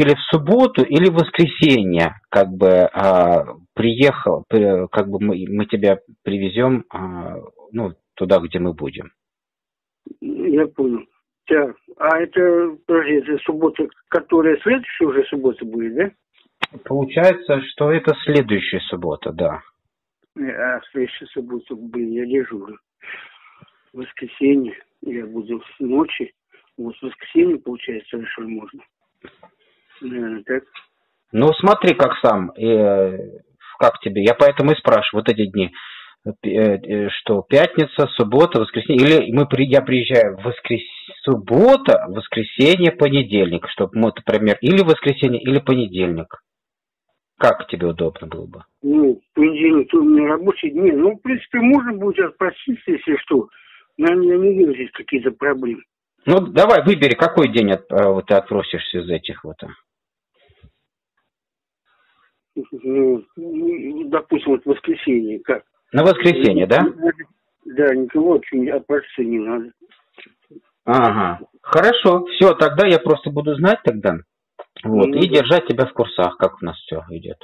или в субботу, или в воскресенье, как бы а, приехал, как бы мы, мы тебя привезем, а, ну, туда, где мы будем. Я понял. Так, а это, подожди, это суббота, которая следующая уже суббота будет, да? Получается, что это следующая суббота, да. А следующая суббота, блин, я дежурю. Воскресенье, я буду с ночи. Вот в воскресенье, получается, решил можно. Так. Ну, смотри, как сам. Э, как тебе? Я поэтому и спрашиваю, вот эти дни. Э, э, что пятница, суббота, воскресенье, или мы, я приезжаю в воскрес... суббота, воскресенье, понедельник, чтобы мы, например, или воскресенье, или понедельник. Как тебе удобно было бы? Ну, понедельник у меня рабочий день. Ну, в принципе, можно будет отпроситься, если что. Наверное, я не вижу здесь какие-то проблемы. Ну, давай, выбери, какой день от, э, вот, ты отпросишься из этих вот. Ну, допустим, вот воскресенье, как? На воскресенье, да? Да, никого очень отпроситься не надо. Ага, хорошо, все, тогда я просто буду знать тогда. Вот, ну, и да. держать тебя в курсах, как у нас все идет.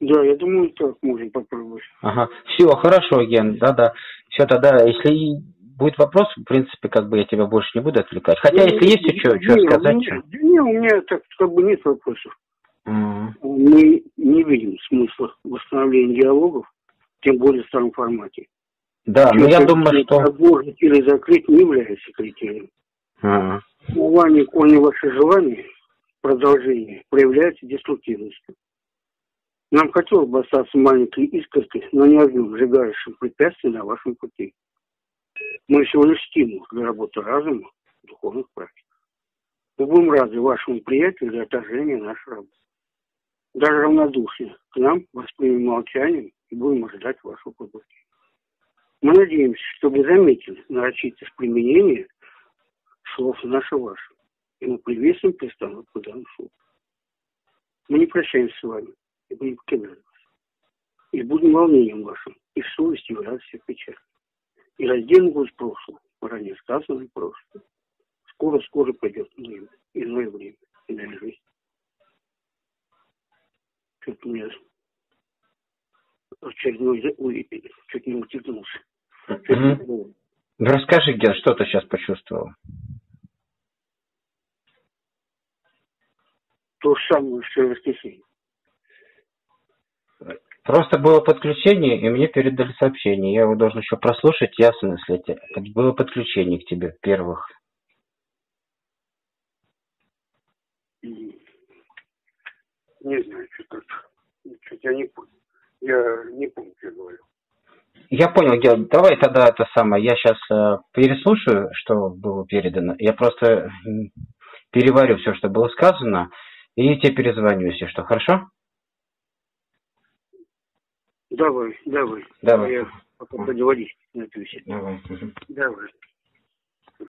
Да, я думаю, так можем попробовать. Ага, все, хорошо, Ген, да-да. Все, тогда, если будет вопрос, в принципе, как бы я тебя больше не буду отвлекать. Хотя, ну, если есть что, что сказать, что? Не, у меня так как бы нет вопросов. Mm. Мы не видим смысла восстановления диалогов, тем более в старом формате. Да, но я думаю, что... Отложить или закрыть не является критерием. Mm. Основание корня ваших желаний, продолжение, проявляется деструктивностью. Нам хотелось бы остаться маленькой искоркой, но не одним сжигающим препятствием на вашем пути. Мы всего лишь стимул для работы разума, духовных практик. Мы будем рады вашему приятию для отражения нашей работы. Даже равнодушие к нам воспримем молчанием и будем ожидать вашего пробуждения. Мы надеемся, что вы заметили нарочитость применения слов наше ваше. И мы приветствуем пристановку данных слов. Мы не прощаемся с вами и будем покидать вас. И будем волнением вашим, и в совести, и радости, печали и раздельно будет прошлое, ранее сказанное прошлое. Скоро-скоро иное время, иная жизнь. Чуть мне очередной, ой, чуть не утекнулся. Mm-hmm. Расскажи, где что ты сейчас почувствовал? То же самое, что и воскресенье. Просто было подключение, и мне передали сообщение. Я его должен еще прослушать, ясно, если это было подключение к тебе первых. Не знаю, что тут. Чуть я не понял. Я не помню, что я говорил. Я понял, Гел. Давай тогда это самое. Я сейчас э, переслушаю, что было передано. Я просто переварю все, что было сказано, и тебе перезвоню, если что. Хорошо? Давай, давай. Давай. Я пока на эту Давай. Давай.